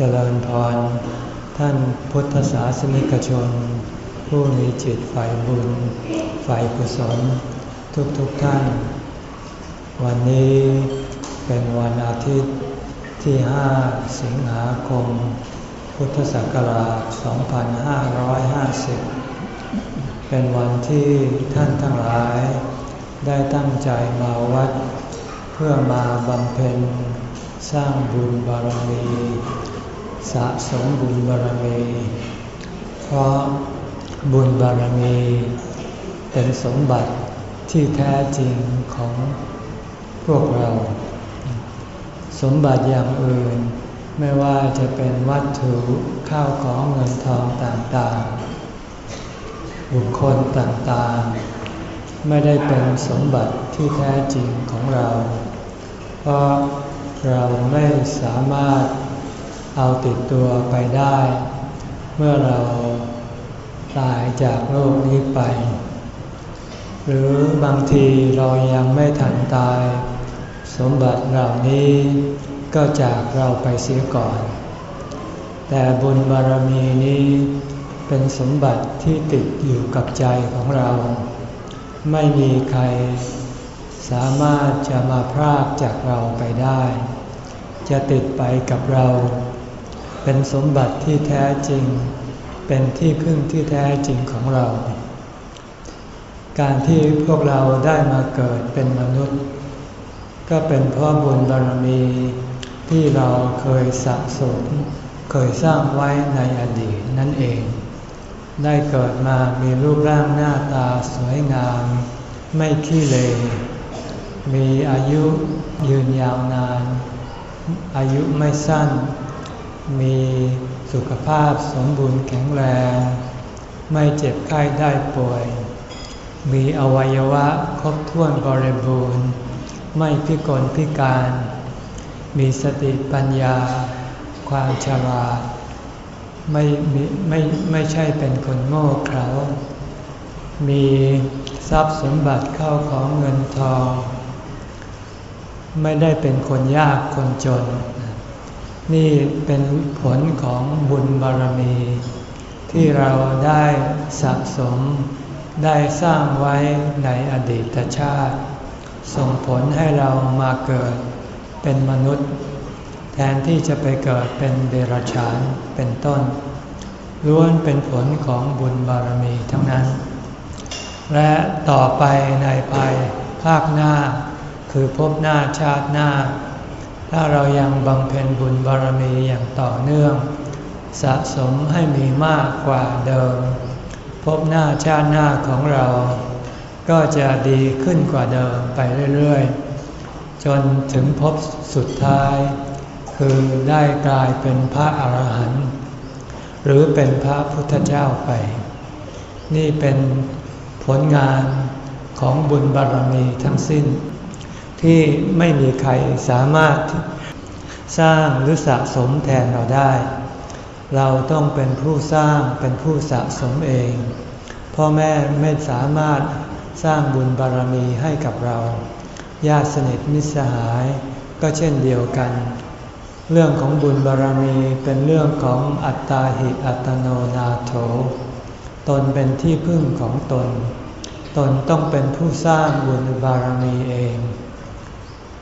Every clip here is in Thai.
เจริญพร ท่านพุทธศาสนิกชน ผู้มีจิตฝ่ายบุญ ฝ่ายกุศล ทุกๆทท่าน วันนี้เป็นวันอาทิตย์ที่ 5 สิงหาคม พุทธศักราช 2550 เป็นวันที่ท่านทั้งหลาย ได้ตั้งใจมาวัด เพื่อมาบำเพ็ญสร้างบุญบารมี สะสมบุญบารมี เพราะบุญบารมี เป็นสมบัติที่แท้จริงของพวกเรา สมบัติอย่างอื่น ไม่ว่าจะเป็นวัตถุข้าวของเงินทองต่างๆ บุคคลต่างๆ ไม่ได้เป็นสมบัติที่แท้จริงของเรา เพราะเราไม่สามารถ เอาติดตัวไปได้ เมื่อเราตายจากโลกนี้ไป หรือบางทีเรายังไม่ทันตาย สมบัติเหล่านี้ก็จากเราไปเสียก่อน แต่บุญบารมีนี้เป็นสมบัติที่ติดอยู่กับใจของเรา ไม่มีใครสามารถจะมาพรากจากเราไปได้ จะติดไปกับเรา เป็นสมบัติที่แท้จริง เป็นที่พึ่งที่แท้จริงของเรา การที่พวกเราได้มาเกิดเป็นมนุษย์ ก็เป็นเพราะบุญบารมีที่เราเคยสะสม เคยสร้างไว้ในอดีตนั่นเอง ได้เกิดมามีรูปร่างหน้าตาสวยงาม ไม่ขี้เลมีอายุยืนยาวนาน อายุไม่สั้น มีสุขภาพสมบูรณ์แข็งแรง ไม่เจ็บไข้ได้ป่วย มีอวัยวะครบถ้วนบริบูรณ์ ไม่พิกลพิการ มีสติปัญญา ความฉลาดไม่ไม่ไม่ใช่เป็นคนโง่เขลา มีทรัพย์สมบัติเข้าของเงินทอง ไม่ได้เป็นคนยากคนจน นี่เป็นผลของบุญบารมี ที่เราได้สะสมได้สร้างไว้ในอดีตชาติ ส่งผลให้เรามาเกิดเป็นมนุษย์ แทนที่จะไปเกิดเป็นเดรัจฉานเป็นต้น ล้วนเป็นผลของบุญบารมีทั้งนั้น และต่อไปในภายภาคหน้าคือพบหน้าชาติหน้า ถ้าเรายังบำเพ็ญบุญบารมีอย่างต่อเนื่อง สะสมให้มีมากกว่าเดิม พบหน้าชาติหน้าของเรา ก็จะดีขึ้นกว่าเดิมไปเรื่อยๆ จนถึงพบสุดท้าย คือได้กลายเป็นพระอาหารหันต์หรือเป็นพระพุทธเจ้าไป นี่เป็นผลงานของบุญบารมีทั้งสิ้น ที่ไม่มีใครสามารถสร้างหรือสะสมแทนเราได้ เราต้องเป็นผู้สร้างเป็นผู้สะสมเอง พ่อแม่ไม่สามารถสร้างบุญบารมีให้กับเรา ญาติสนิทมิตรสหายก็เช่นเดียวกัน เรื่องของบุญบารมีเป็นเรื่องของอัตตาหิอัตโนนาโถ ตนเป็นที่พึ่งของตน ตนต้องเป็นผู้สร้างบุญบารมีเอง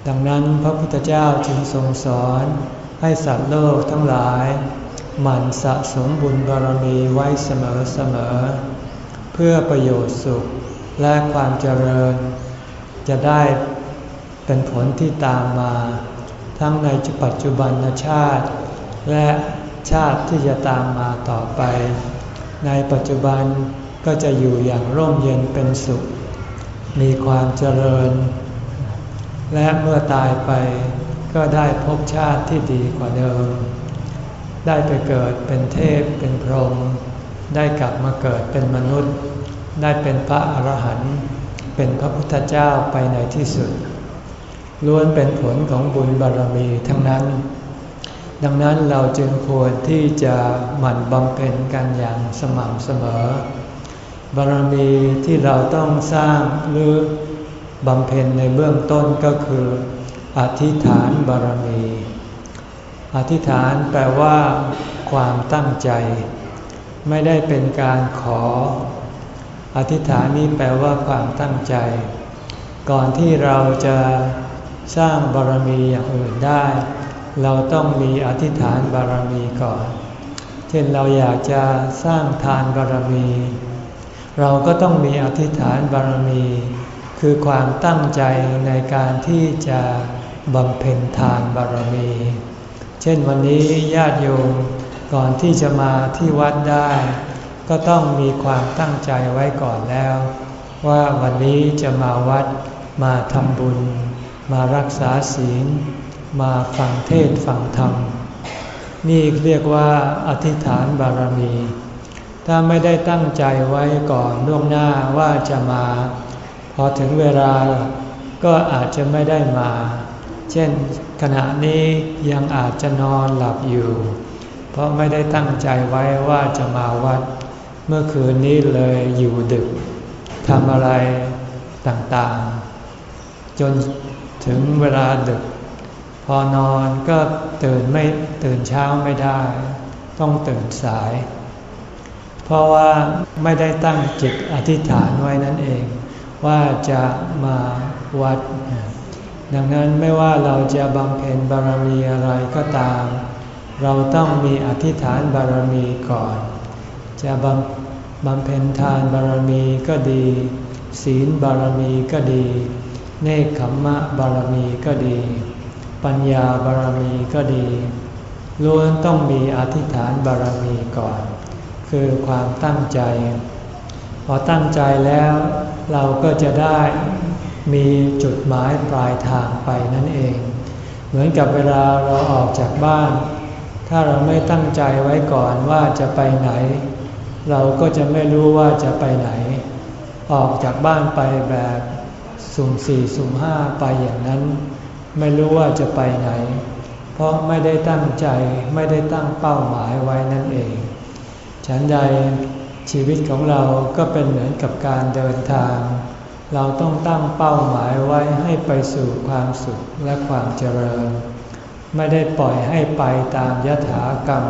ดังนั้นพระพุทธเจ้าจึงทรงสอนให้สัตว์โลกทั้งหลาย หมั่นสะสมบุญบารมีไว้เสมอเสมอ เพื่อประโยชน์สุขและความเจริญ จะได้เป็นผลที่ตามมา ทั้งในปัจจุบันชาติ และชาติที่จะตามมาต่อไป ในปัจจุบันก็จะอยู่อย่างร่มเย็นเป็นสุข มีความเจริญ และเมื่อตายไปก็ได้พบชาติที่ดีกว่าเดิม ได้ไปเกิดเป็นเทพเป็นพรหมได้กลับมาเกิดเป็นมนุษย์ ได้เป็นพระอรหันต์เป็นพระพุทธเจ้าไปในที่สุด ล้วนเป็นผลของบุญบารมีทั้งนั้น ดังนั้นเราจึงควรที่จะหมั่นบำเพ็ญกันอย่างสม่ำเสมอ บารมีที่เราต้องสร้างหรือ บำเพ็ญในเบื้องต้นก็คือ อธิษฐานบารมี อธิษฐานแปลว่า ความตั้งใจ ไม่ได้เป็นการขอ อธิษฐานนี้แปลว่าความตั้งใจ ก่อนที่เราจะสร้างบารมีอย่างอื่นได้ เราต้องมีอธิษฐานบารมีก่อน เช่นเราอยากจะสร้างทานบารมี เราก็ต้องมีอธิษฐานบารมี คือความตั้งใจในการที่จะบำเพ็ญทานบารมี เช่นวันนี้ญาติโยมก่อนที่จะมาที่วัดได้ ก็ต้องมีความตั้งใจไว้ก่อนแล้ว ว่าวันนี้จะมาวัดมาทำบุญ มารักษาศีล มาฟังเทศฟังธรรม นี่เรียกว่าอธิษฐานบารมี ถ้าไม่ได้ตั้งใจไว้ก่อนล่วงหน้าว่าจะมา พอถึงเวลาก็อาจจะไม่ได้มา เช่นขณะนี้ยังอาจจะนอนหลับอยู่ เพราะไม่ได้ตั้งใจไว้ว่าจะมาวัด เมื่อคืนนี้เลยอยู่ดึกทำอะไรต่างๆ จนถึงเวลาดึก พอนอนก็ตื่นไม่ตื่นเช้าไม่ได้ ต้องตื่นสาย เพราะว่าไม่ได้ตั้งจิตอธิษฐานไว้นั่นเอง ว่าจะมาวัด ดังนั้นไม่ว่าเราจะบำเพ็ญบารมีอะไรก็ตาม เราต้องมีอธิษฐานบารมีก่อน จะบำบำเพ็ญทานบารมีก็ดี ศีลบารมีก็ดี เนคขมมะบารมีก็ดี ปัญญาบารมีก็ดีล้วนต้องมีอธิษฐานบารมีก่อน คือความตั้งใจ พอตั้งใจแล้ว เราก็จะได้มีจุดหมายปลายทางไปนั่นเอง เหมือนกับเวลาเราออกจากบ้าน ถ้าเราไม่ตั้งใจไว้ก่อนว่าจะไปไหน เราก็จะไม่รู้ว่าจะไปไหน ออกจากบ้านไปแบบสุ่มสี่สุ่มห้าไปอย่างนั้น ไม่รู้ว่าจะไปไหน เพราะไม่ได้ตั้งใจไม่ได้ตั้งเป้าหมายไว้นั่นเอง ฉันใด ชีวิตของเราก็เป็นเหมือนกับการเดินทาง เราต้องตั้งเป้าหมายไว้ให้ไปสู่ความสุขและความเจริญ ไม่ได้ปล่อยให้ไปตามยถากรรม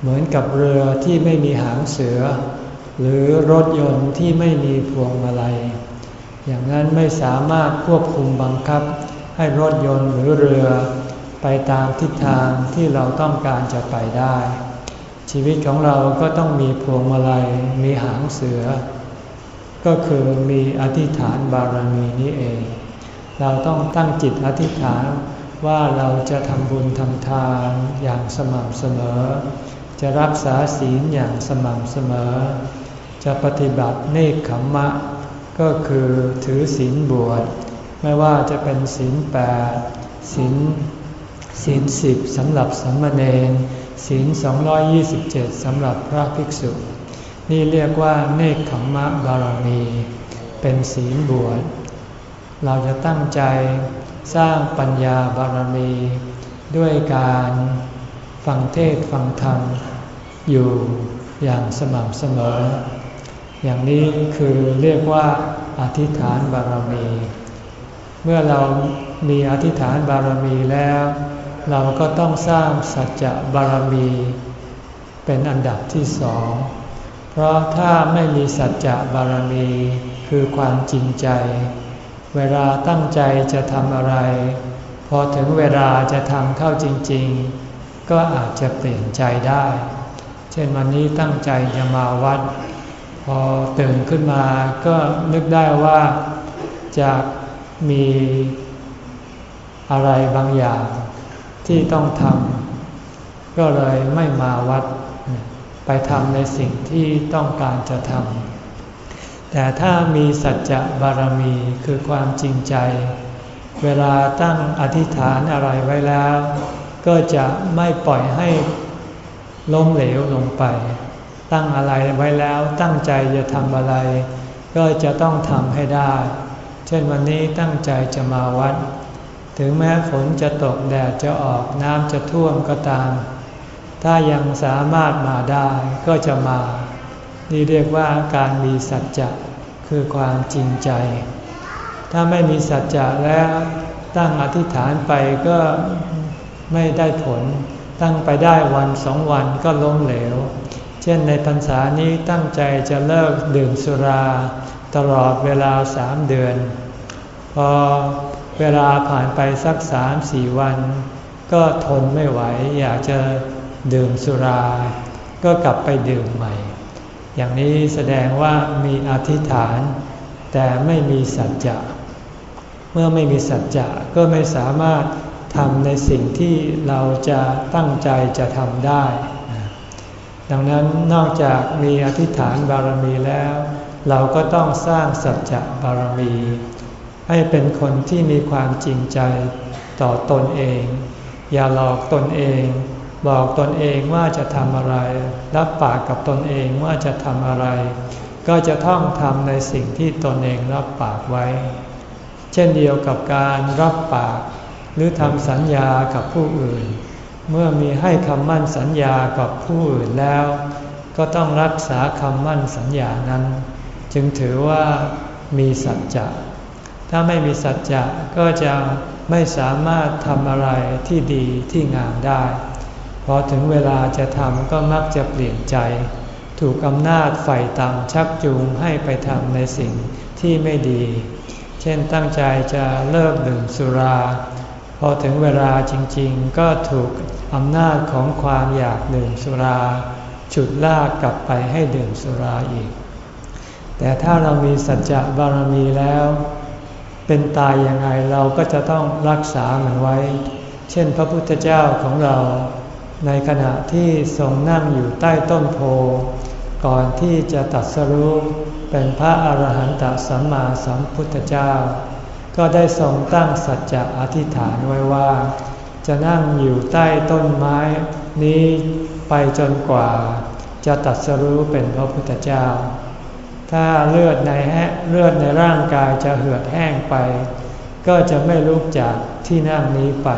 เหมือนกับเรือที่ไม่มีหางเสือ หรือรถยนต์ที่ไม่มีพวงมาลัย อย่างนั้นไม่สามารถควบคุมบังคับ ให้รถยนต์หรือเรือ ไปตามทิศทางที่เราต้องการจะไปได้ ชีวิตของเราก็ต้องมีพวงมาลัยมีหางเสือ ก็คือมีอธิษฐานบารมีนี้เอง เราต้องตั้งจิตอธิษฐานว่าเราจะทำบุญทำทานอย่างสม่ำเสมอ จะรักษาศีลอย่างสม่ำเสมอ จะปฏิบัติเนคขมมะ ก็คือถือศีลบวช ไม่ว่าจะเป็นศีลแปดศีลศีลสิบสำหรับสัมมเนน ศีล 227 สำหรับพระภิกษุ นี่เรียกว่าเนคขมมะบารมี เป็นศีลบวช เราจะตั้งใจสร้างปัญญาบารมี ด้วยการฟังเทศฟังธรรม อยู่อย่างสม่ำเสมอ อย่างนี้คือเรียกว่าอธิษฐานบารมี เมื่อเรามีอธิษฐานบารมีแล้ว เราก็ต้องสร้างสัจจะบารมี เป็นอันดับที่สอง เพราะถ้าไม่มีสัจจะบารมีคือความจริงใจ เวลาตั้งใจจะทำอะไร พอถึงเวลาจะทำเข้าจริง ๆ ก็อาจจะเปลี่ยนใจได้ เช่นวันนี้ตั้งใจจะมาวัด พอตื่นขึ้นมาก็นึกได้ว่าจะมีอะไรบางอย่าง ที่ต้องทำก็เลยไม่มาวัด ไปทำในสิ่งที่ต้องการจะทำแต่ถ้ามีสัจจะบารมีคือความจริงใจ เวลาตั้งอธิษฐานอะไรไว้แล้ว ก็จะไม่ปล่อยให้ล้มเหลวลงไป ตั้งอะไรไว้แล้วตั้งใจจะทำอะไร ก็จะต้องทำให้ได้ เช่นวันนี้ตั้งใจจะมาวัด ถึงแม้ฝนจะตกแดดจะออกน้ำจะท่วมก็ตาม ถ้ายังสามารถมาได้ก็จะมา นี่เรียกว่าการมีสัจจะคือความจริงใจ ถ้าไม่มีสัจจะแล้วตั้งอธิษฐานไปก็ไม่ได้ผล ตั้งไปได้วันสองวันก็ล้มเหลว เช่นในพรรษานี้ตั้งใจจะเลิกดื่มสุรา ตลอดเวลาสามเดือน พอ เวลาผ่านไปสักสามสี่วัน ก็ทนไม่ไหวอยากจะดื่มสุรา ก็กลับไปดื่มใหม่ อย่างนี้แสดงว่ามีอธิษฐาน แต่ไม่มีสัจจะเมื่อไม่มีสัจจะก็ไม่สามารถทำในสิ่งที่เราจะตั้งใจจะทำได้ ดังนั้นนอกจากมีอธิษฐานบารมีแล้ว เราก็ต้องสร้างสัจจะบารมี ให้เป็นคนที่มีความจริงใจต่อตนเอง อย่าหลอกตนเองบอกตนเองว่าจะทำอะไร รับปากกับตนเองว่าจะทำอะไร ก็จะต้องทำในสิ่งที่ตนเองรับปากไว้ เช่นเดียวกับการรับปาก หรือทำสัญญากับผู้อื่น เมื่อมีให้คำมั่นสัญญากับผู้อื่นแล้ว ก็ต้องรักษาคำมั่นสัญญานั้น จึงถือว่ามีสัจจะ ถ้าไม่มีสัจจะก็จะไม่สามารถทำอะไรที่ดีที่งามได้ พอถึงเวลาจะทำก็มักจะเปลี่ยนใจ ถูกอำนาจไฟต่ำชักจูงให้ไปทำในสิ่งที่ไม่ดี เช่นตั้งใจจะเลิกดื่มสุรา พอถึงเวลาจริงๆ ก็ถูกอำนาจของความอยากดื่มสุรา ฉุดลากกลับไปให้ดื่มสุราอีก แต่ถ้าเรามีสัจจะบารมีแล้ว เป็นตายยังไงเราก็จะต้องรักษามันไว้ เช่นพระพุทธเจ้าของเรา ในขณะที่ทรงนั่งอยู่ใต้ต้นโพ ก่อนที่จะตัดสรุปเป็นพระอรหันตสัมมาสัมพุทธเจ้า ก็ได้ทรงตั้งสัจจะอธิษฐานไว้ว่า จะนั่งอยู่ใต้ต้นไม้ นี้ไปจนกว่า จะตัดสรู้เป็นพระพุทธเจ้า ถ้าเลือดในแหเลือดในร่างกายจะเหือดแห้งไป ก็จะไม่ลุกจากที่นั่งนี้ไป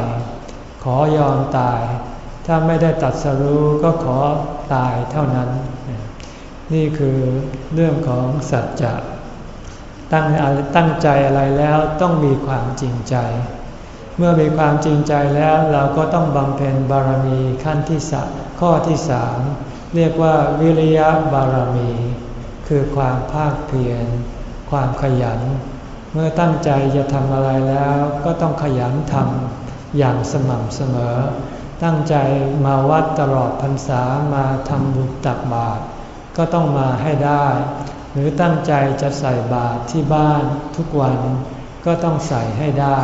ขอยอมตาย ถ้าไม่ได้ตัดสรู้ก็ขอตายเท่านั้น นี่คือเรื่องของสัจจะตั้งตั้งใจอะไรแล้วต้องมีความจริงใจ เมื่อมีความจริงใจแล้วเราก็ต้องบำเพ็ญบารมีขั้นที่สข้อที่สามเรียกว่าวิริยะบารมี คือความภาคเพียรความขยัน เมื่อตั้งใจจะทำอะไรแล้วก็ต้องขยันทำอย่างสม่ำเสมอ ตั้งใจมาวัดตลอดพรรษามาทำบุญตักบาตรก็ต้องมาให้ได้ หรือตั้งใจจะใส่บาตรที่บ้านทุกวันก็ต้องใส่ให้ได้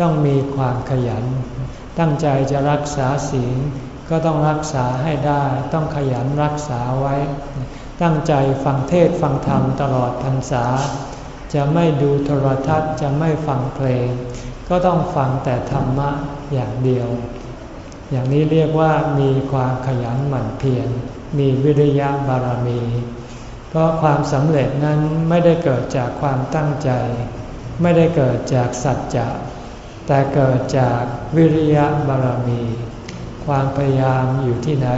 ต้องมีความขยัน ตั้งใจจะรักษาศีลก็ต้องรักษาให้ได้ ต้องขยันรักษาไว้ ตั้งใจฟังเทศฟังธรรมตลอดพรรษา จะไม่ดูโทรทัศน์จะไม่ฟังเพลง ก็ต้องฟังแต่ธรรมะอย่างเดียว อย่างนี้เรียกว่ามีความขยันหมั่นเพียรมีวิริยะบารมี เพราะความสำเร็จนั้นไม่ได้เกิดจากความตั้งใจ ไม่ได้เกิดจากสัจจะแต่เกิดจากวิริยะบารมี ความพยายามอยู่ที่ไหน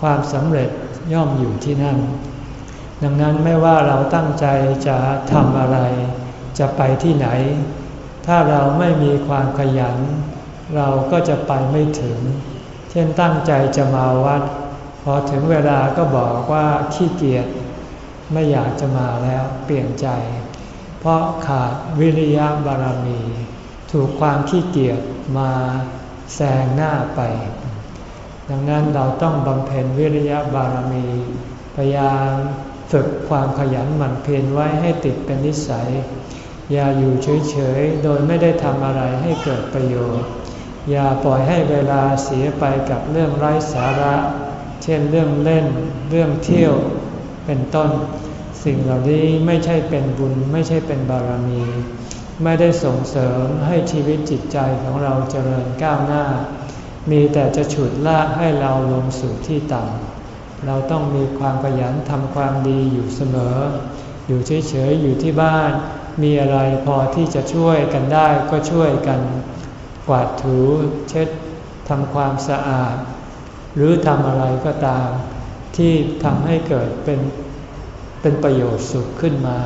ความสำเร็จ ย่อมอยู่ที่นั่น ดังนั้นไม่ว่าเราตั้งใจจะทำอะไร จะไปที่ไหน ถ้าเราไม่มีความขยัน เราก็จะไปไม่ถึง เช่นตั้งใจจะมาวัด พอถึงเวลาก็บอกว่าขี้เกียจไม่อยากจะมาแล้วเปลี่ยนใจ เพราะขาดวิริยะบารมี ถูกความขี้เกียจมาแซงหน้าไป ดังนั้นเราต้องบำเพ็ญวิริยะบารมี พยายามฝึกความขยันหมั่นเพียรไว้ให้ติดเป็นนิสัย อย่าอยู่เฉยๆ โดยไม่ได้ทำอะไรให้เกิดประโยชน์ อย่าปล่อยให้เวลาเสียไปกับเรื่องไร้สาระ เช่นเรื่องเล่น เรื่องเที่ยว เป็นต้น สิ่งเหล่านี้ไม่ใช่เป็นบุญไม่ใช่เป็นบารมี ไม่ได้ส่งเสริมให้ชีวิตจิตใจของเราเจริญก้าวหน้า มีแต่จะฉุดลากให้เราลงสู่ที่ต่ำเราต้องมีความขยันทำความดีอยู่เสมอ อยู่เฉยๆอยู่ที่บ้าน มีอะไรพอที่จะช่วยกันได้ก็ช่วยกัน กวาดถูเช็ดทำความสะอาด หรือทำอะไรก็ตาม ที่ทำให้เกิดเป็นเป็นประโยชน์สุขขึ้นมา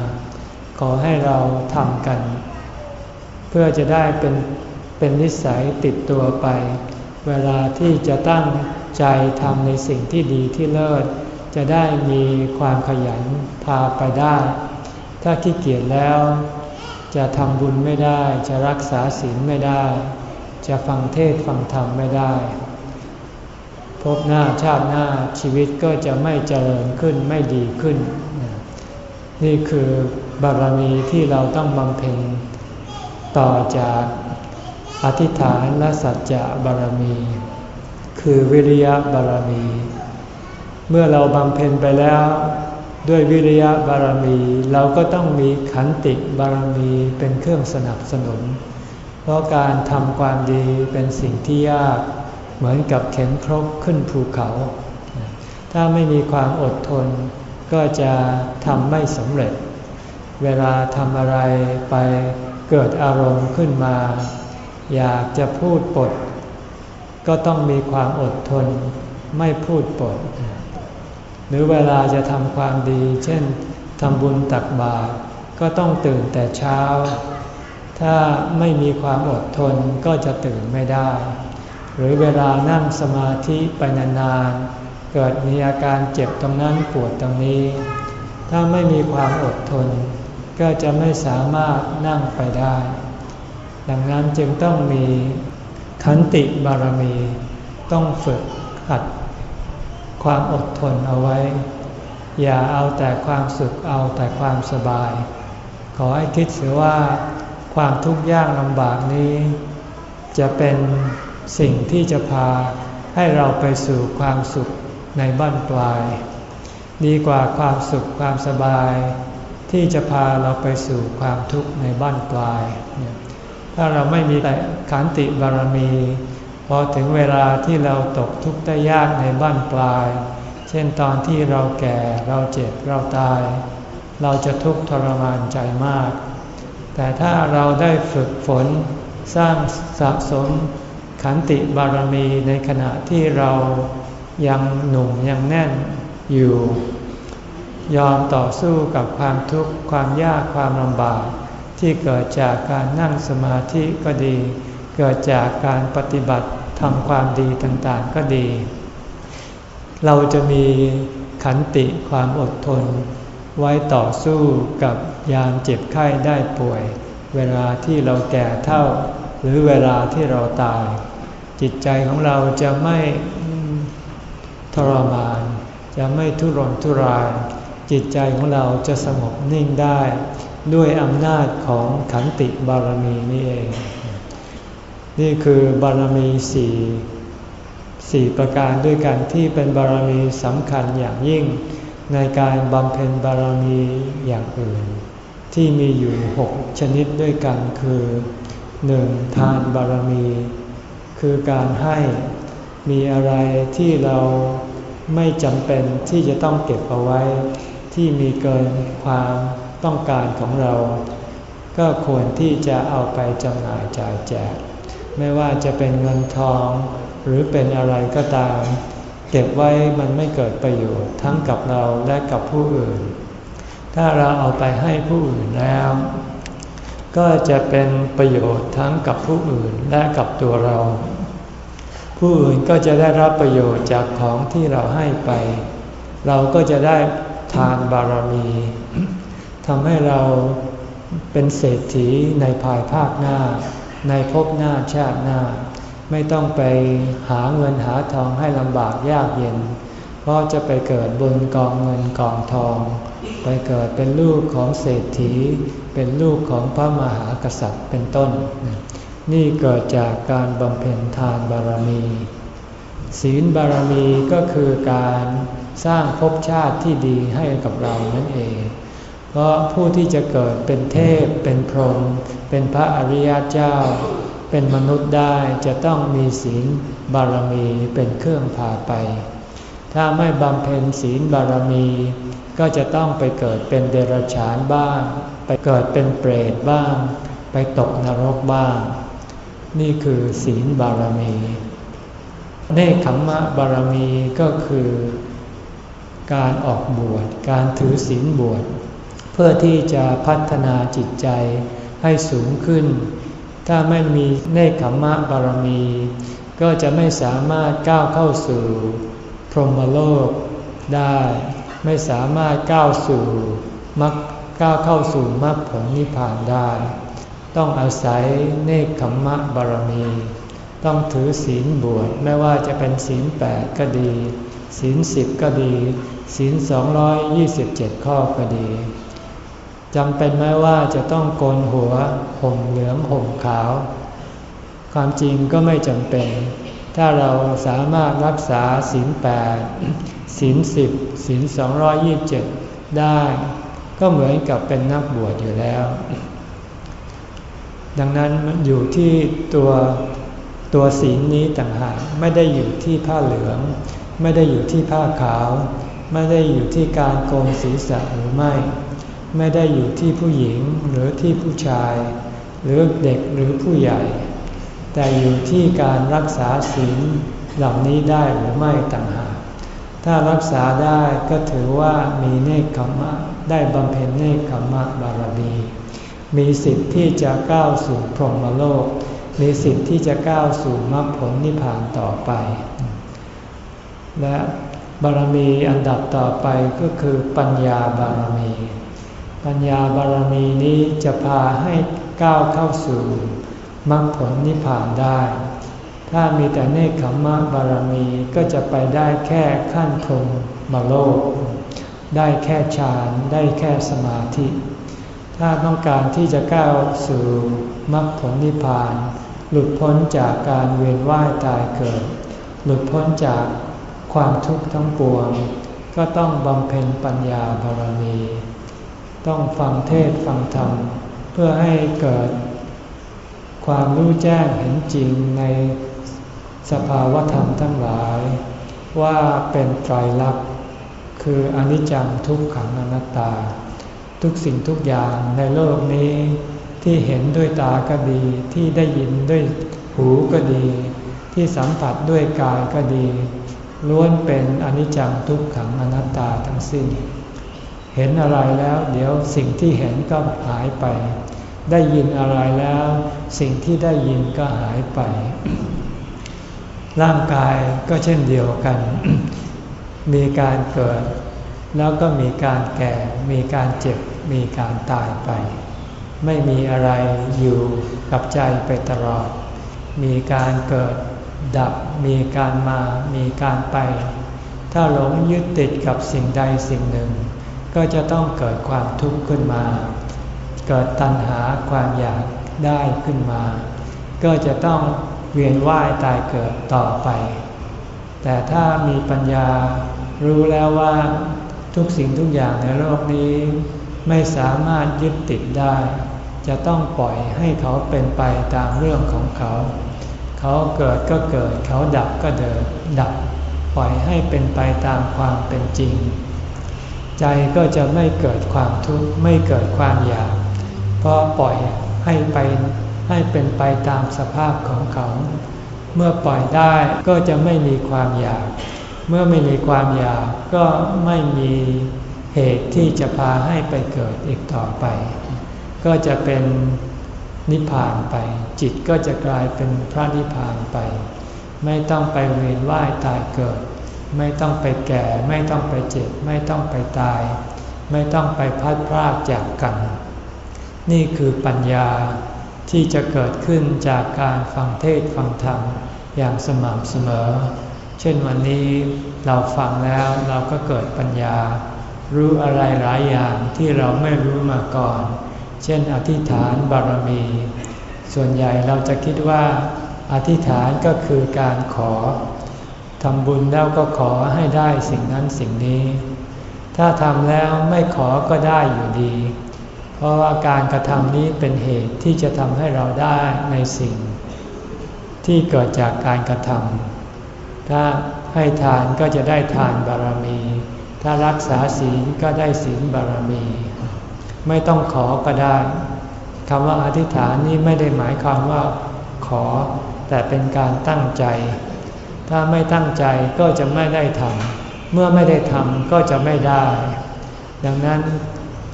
ขอให้เราทำกัน เพื่อจะได้เป็นเป็นนิสัยติดตัวไป เวลาที่จะตั้งใจทำในสิ่งที่ดีที่เลิศ จะได้มีความขยันพาไปได้ ถ้าขี้เกียจแล้ว จะทำบุญไม่ได้ จะรักษาศีลไม่ได้ จะฟังเทศฟังธรรมไม่ได้ พบหน้าชาติหน้าชีวิตก็จะไม่เจริญขึ้นไม่ดีขึ้น นี่คือบารมีที่เราต้องบำเพ็ญต่อจาก อธิษฐานและสัจจะบารมี คือวิริยะบารมี เมื่อเราบำเพ็ญไปแล้วด้วยวิริยะบารมีเราก็ต้องมีขันติบารมีเป็นเครื่องสนับสนุน เพราะการทำความดีเป็นสิ่งที่ยากเหมือนกับเข็นครกขึ้นภูเขา ถ้าไม่มีความอดทนก็จะทำไม่สำเร็จ เวลาทำอะไรไปเกิดอารมณ์ขึ้นมา อยากจะพูดปด ก็ต้องมีความอดทนไม่พูดปด หรือเวลาจะทำความดี เช่นทำบุญตักบาตรก็ต้องตื่นแต่เช้า ถ้าไม่มีความอดทนก็จะตื่นไม่ได้ หรือเวลานั่งสมาธิไปนานๆ เกิดมีอาการเจ็บตรงนั้นปวดตรงนี้ ถ้าไม่มีความอดทน ก็จะไม่สามารถนั่งไปได้ ดังนั้นจึงต้องมีขันติบารมี ต้องฝึกหัดความอดทนเอาไว้ อย่าเอาแต่ความสุขเอาแต่ความสบาย ขอให้คิดเสียว่าความทุกข์ยากลำบากนี้ จะเป็นสิ่งที่จะพาให้เราไปสู่ความสุขในบ้านปลาย ดีกว่าความสุขความสบาย ที่จะพาเราไปสู่ความทุกข์ในบ้านปลาย ถ้าเราไม่มีแต่ขันติบารมี พอถึงเวลาที่เราตกทุกข์ได้ยากในบ้านปลาย เช่นตอนที่เราแก่เราเจ็บเราตาย เราจะทุกข์ทรมานใจมาก แต่ถ้าเราได้ฝึกฝนสร้างสะสมขันติบารมีในขณะที่เรายังหนุ่มยังแน่นอยู่ ยอมต่อสู้กับความทุกข์ความยากความลำบาก ที่เกิดจากการนั่งสมาธิก็ดี เกิดจากการปฏิบัติทำความดีต่างๆก็ดี เราจะมีขันติความอดทน ไว้ต่อสู้กับยามเจ็บไข้ได้ป่วย เวลาที่เราแก่เท่า หรือเวลาที่เราตาย จิตใจของเราจะไม่ทรมาน จะไม่ทุรนทุราย จิตใจของเราจะสงบนิ่งได้ ด้วยอำนาจของขันติบารมีนี่เอง นี่คือบารมีสี่สี่ประการด้วยกันที่เป็นบารมีสำคัญอย่างยิ่งในการบำเพ็ญบารมีอย่างอื่น ที่มีอยู่หกชนิดด้วยกันคือหนึ่งทานบารมี คือการให้มีอะไรที่เราไม่จำเป็นที่จะต้องเก็บเอาไว้ ที่มีเกินความ ต้องการของเรา ก็ควรที่จะเอาไปจำหน่ายจ่ายแจก ไม่ว่าจะเป็นเงินทองหรือเป็นอะไรก็ตาม เก็บไว้มันไม่เกิดประโยชน์ทั้งกับเราและกับผู้อื่น ถ้าเราเอาไปให้ผู้อื่นแล้ว ก็จะเป็นประโยชน์ทั้งกับผู้อื่นและกับตัวเรา ผู้อื่นก็จะได้รับประโยชน์จากของที่เราให้ไป เราก็จะได้ทานบารมี ทำให้เราเป็นเศรษฐีในภายภาคหน้า ในภพหน้าชาติหน้า ไม่ต้องไปหาเงินหาทองให้ลำบากยากเย็น เพราะจะไปเกิดบนกองเงินกองทอง ไปเกิดเป็นลูกของเศรษฐี เป็นลูกของพระมหากษัตริย์เป็นต้น นี่เกิดจากการบำเพ็ญทานบารมี ศีลบารมีก็คือการสร้างภพชาติที่ดีให้กับเรานั่นเอง เพราะผู้ที่จะเกิดเป็นเทพ เป็นพรหมเป็นพระอริยเจ้า เป็นมนุษย์ได้จะต้องมีศีลบารมีเป็นเครื่องพาไป ถ้าไม่บำเพ็ญศีลบารมี ก็จะต้องไปเกิดเป็นเดรัจฉานบ้าง ไปเกิดเป็นเปรตบ้าง ไปตกนรกบ้าง นี่คือศีลบารมี เนคขมมะบารมีก็คือ การออกบวช การถือศีลบวช เพื่อที่จะพัฒนาจิตใจให้สูงขึ้น ถ้าไม่มีเนคขมมะบารมี ก็จะไม่สามารถก้าวเข้าสู่พรหมโลกได้ ไม่สามารถก้าวสู่มรรคก้าวเข้าสู่มรรคผลนิพพานได้ ต้องอาศัยเนคขมมะบารมี ต้องถือศีลบวชไม่ว่าจะเป็นศีลแปดก็ดี ศีลสิบก็ดี ศีลสองร้อยยี่สิบเจ็ดข้อก็ดี จำเป็นไหมว่าจะต้องโกนหัวห่มเหลืองห่มขาว ความจริงก็ไม่จำเป็น ถ้าเราสามารถรักษาศีลแปดศีลสิบศีลสองร้อยี่บเจ็ดได้ ก็เหมือนกับเป็นนักบวชอยู่แล้ว ดังนั้นอยู่ที่ตัวตัวศีลนี้ต่างหากไม่ได้อยู่ที่ผ้าเหลือง ไม่ได้อยู่ที่ผ้าขาว ไม่ได้อยู่ที่การโกนศีรษะหรือไม่ ไม่ได้อยู่ที่ผู้หญิงหรือที่ผู้ชาย หรือเด็กหรือผู้ใหญ่ แต่อยู่ที่การรักษาศีลเหล่านี้ได้หรือไม่ต่างหากถ้ารักษาได้ก็ถือว่ามีเนคขมะได้บำเพ็ญเนคขมะบารมีมีสิทธิ์ที่จะก้าวสู่พรหมโลก มีสิทธิ์ที่จะก้าวสู่มรรคผลนิพพานต่อไป และบารมีอันดับต่อไปก็คือปัญญาบารมี ปัญญาบารมีนี้จะพาให้ก้าวเข้าสู่มรรคผลนิพพานได้ ถ้ามีแต่เนคขมมะบารมีก็จะไปได้แค่ขั้นพรมมโลก ได้แค่ฌานได้แค่สมาธิ ถ้าต้องการที่จะก้าวสู่มรรคผลนิพพาน หลุดพ้นจากการเวียนว่ายตายเกิด หลุดพ้นจากความทุกข์ทั้งปวง ก็ต้องบำเพ็ญปัญญาบารมี ต้องฟังเทศฟังธรรม เพื่อให้เกิดความรู้แจ้งเห็นจริงในสภาวธรรมทั้งหลาย ว่าเป็นไตรลักษณ์คืออนิจจังทุกขังอนัตตา ทุกสิ่งทุกอย่างในโลกนี้ที่เห็นด้วยตาก็ดี ที่ได้ยินด้วยหูก็ดี ที่สัมผัสด้วยกายก็ดี ล้วนเป็นอนิจจังทุกขังอนัตตาทั้งสิ้น เห็นอะไรแล้ว เดี๋ยวสิ่งที่เห็นก็หายไป ได้ยินอะไรแล้ว สิ่งที่ได้ยินก็หายไป ร่างกายก็เช่นเดียวกัน มีการเกิด แล้วก็มีการแก่ มีการเจ็บ มีการตายไป ไม่มีอะไรอยู่กับใจไปตลอด มีการเกิดดับ มีการมา มีการไป ถ้าหลงยึดติดกับสิ่งใดสิ่งหนึ่ง ก็จะต้องเกิดความทุกข์ขึ้นมา เกิดตัณหาความอยากได้ขึ้นมา ก็จะต้องเวียนว่ายตายเกิดต่อไป แต่ถ้ามีปัญญารู้แล้วว่าทุกสิ่งทุกอย่างในโลกนี้ไม่สามารถยึดติดได้ จะต้องปล่อยให้เขาเป็นไปตามเรื่องของเขา เขาเกิดก็เกิดเขาดับก็เดินดับ ปล่อยให้เป็นไปตามความเป็นจริง ใจก็จะไม่เกิดความทุกข์ไม่เกิดความอยาก เพราะปล่อยให้ไปให้เป็นไปตามสภาพของเขา เมื่อปล่อยได้ก็จะไม่มีความอยาก เมื่อไม่มีความอยากก็ไม่มีเหตุที่จะพาให้ไปเกิดอีกต่อไป ก็จะเป็นนิพพานไป จิตก็จะกลายเป็นพระนิพพานไป ไม่ต้องไปเวียนว่ายตายเกิด ไม่ต้องไปแก่ ไม่ต้องไปเจ็บ ไม่ต้องไปตาย ไม่ต้องไปพัดพรากจากกัน นี่คือปัญญาที่จะเกิดขึ้นจากการฟังเทศฟังธรรมอย่างสม่ำเสมอ เช่นวันนี้เราฟังแล้วเราก็เกิดปัญญา รู้อะไรหลายอย่างที่เราไม่รู้มาก่อน เช่นอธิษฐานบารมี ส่วนใหญ่เราจะคิดว่า อธิษฐานก็คือการขอ ทำบุญแล้วก็ขอให้ได้สิ่งนั้นสิ่งนี้ ถ้าทำแล้วไม่ขอก็ได้อยู่ดี เพราะว่าการกระทำนี้เป็นเหตุที่จะทำให้เราได้ในสิ่ง ที่เกิดจากการกระทำถ้าให้ทานก็จะได้ทานบารมี ถ้ารักษาศีลก็ได้ศีลบารมี ไม่ต้องขอก็ได้คำว่าอธิษฐานนี้ไม่ได้หมายความว่าขอ แต่เป็นการตั้งใจ ถ้าไม่ตั้งใจก็จะไม่ได้ทำเมื่อไม่ได้ทำก็จะไม่ได้ ดังนั้น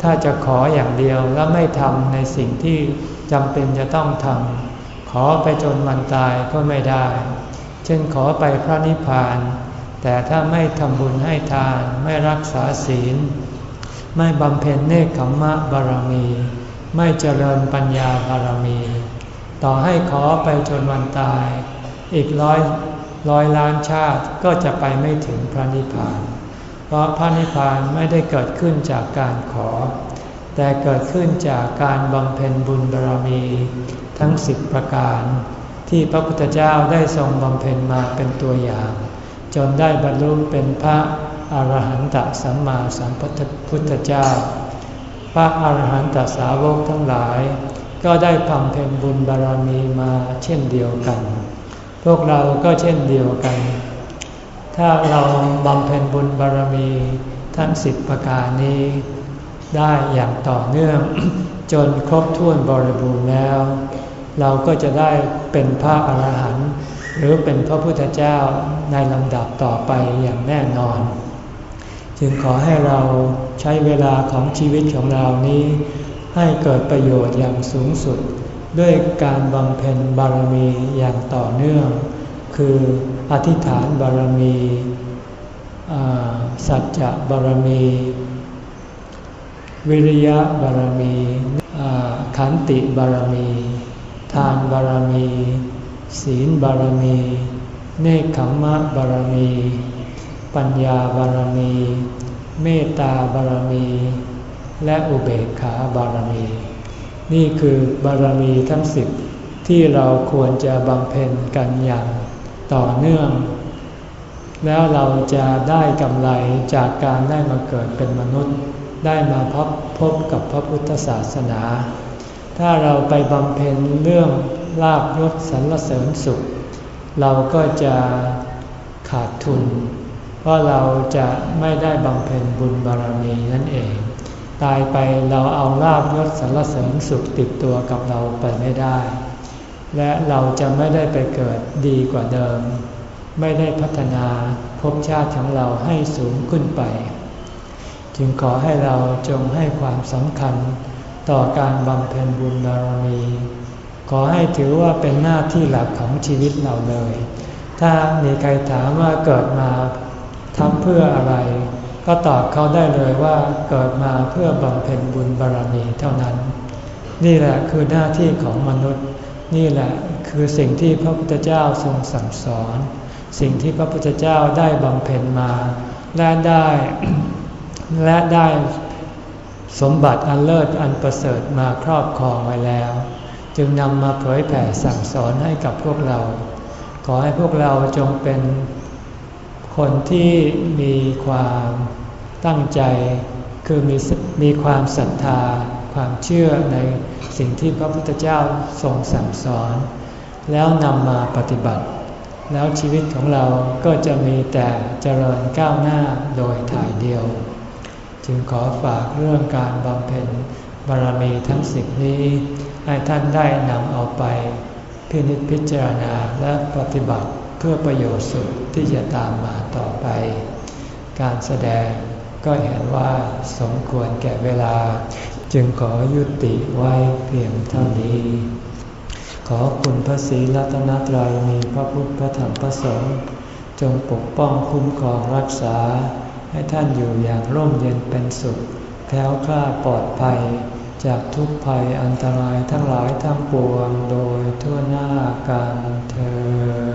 ถ้าจะขออย่างเดียวแล้วไม่ทำในสิ่งที่จำเป็นจะต้องทำขอไปจนมันตายก็ไม่ได้ เช่นขอไปพระนิพพาน แต่ถ้าไม่ทำบุญให้ทานไม่รักษาศีล ไม่บำเพ็ญเนคขมมะบารมี ไม่เจริญปัญญาบารมี ต่อให้ขอไปจนวันตาย อีกร้อย ร้อยล้านชาติก็จะไปไม่ถึงพระนิพพาน เพราะพระนิพพานไม่ได้เกิดขึ้นจากการขอ แต่เกิดขึ้นจากการบำเพ็ญบุญบารมี ทั้งสิบประการ ที่พระพุทธเจ้าได้ทรงบำเพ็ญมาเป็นตัวอย่าง จนได้บรรลุเป็นพระอรหันตสัมมาสัมพุทธเจ้า พระอรหันตสาวกทั้งหลาย ก็ได้บำเพ็ญบุญบารมีมาเช่นเดียวกัน พวกเราก็เช่นเดียวกัน ถ้าเราบำเพ็ญบุญบารมีทั้งสิบประการนี้ ได้อย่างต่อเนื่อง จนครบถ้วนบริบูรณ์แล้ว เราก็จะได้เป็นพระอรหันต์หรือเป็นพระพุทธเจ้าในลำดับต่อไปอย่างแน่นอน จึงขอให้เราใช้เวลาของชีวิตของเรานี้ ให้เกิดประโยชน์อย่างสูงสุด ด้วยการบำเพ็ญบารมีอย่างต่อเนื่อง คืออธิษฐานบารมีสัจจะบารมี วิริยะบารมีขันติบารมี ทานบารมี ศีลบารมี เนคขมมะบารมี ปัญญาบารมี เมตตาบารมี และอุเบกขาบารมี นี่คือบารมีทั้งสิบที่เราควรจะบำเพ็ญกันอย่างต่อเนื่อง แล้วเราจะได้กำไรจากการได้มาเกิดเป็นมนุษย์ ได้มาพบพบกับพระพุทธศาสนา ถ้าเราไปบำเพ็ญเรื่องลาบยศสรรเสริญสุข เราก็จะขาดทุน เพราะเราจะไม่ได้บำเพ็ญบุญบารมีนั่นเอง ตายไปเราเอาลาบยศสรรเสริญสุขติดตัวกับเราไปไม่ได้ และเราจะไม่ได้ไปเกิดดีกว่าเดิม ไม่ได้พัฒนาภพชาติของเราให้สูงขึ้นไป จึงขอให้เราจงให้ความสำคัญต่อการบำเพ็ญบุญบารมี ขอให้ถือว่าเป็นหน้าที่หลักของชีวิตเราเลย ถ้ามีใครถามว่าเกิดมาทำเพื่ออะไร ก็ตอบเขาได้เลยว่าเกิดมาเพื่อบำเพ็ญบุญบารมีเท่านั้น นี่แหละคือหน้าที่ของมนุษย์ นี่แหละคือสิ่งที่พระพุทธเจ้าทรงสั่งสอน สิ่งที่พระพุทธเจ้าได้บำเพ็ญมา และได้และได้สมบัติอันเลิศอันประเสริฐมาครอบครองไว้แล้ว จึงนำมาเผยแผ่สั่งสอนให้กับพวกเรา ขอให้พวกเราจงเป็น คนที่มีความตั้งใจ คือมีมีความศรัทธา ความเชื่อในสิ่งที่พระพุทธเจ้าทรงสั่งสอน แล้วนำมาปฏิบัติ แล้วชีวิตของเราก็จะมีแต่เจริญก้าวหน้าโดยถ่ายเดียว จึงขอฝากเรื่องการบำเพ็ญบารมีทั้งสิบนี้ให้ท่านได้นำเอาไป พินิจพิจารณาและปฏิบัติ เพื่อประโยชน์สุดที่จะตามมาต่อไป การแสดงก็เห็นว่าสมควรแก่เวลา จึงขอยุติไว้เพียงเท่านี้ ขอคุณพระศรีรัตนตรัยมีพระพุทธพระธรรมพระสงฆ์จงปกป้องคุ้มครองรักษา ให้ท่านอยู่อย่างร่มเย็นเป็นสุขแคล้วคลาปลอดภัย จากทุกภัยอันตรายทั้งหลายทั้งปวงโดยทั่วหน้ากันเธอ